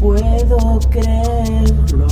puedo creerlo.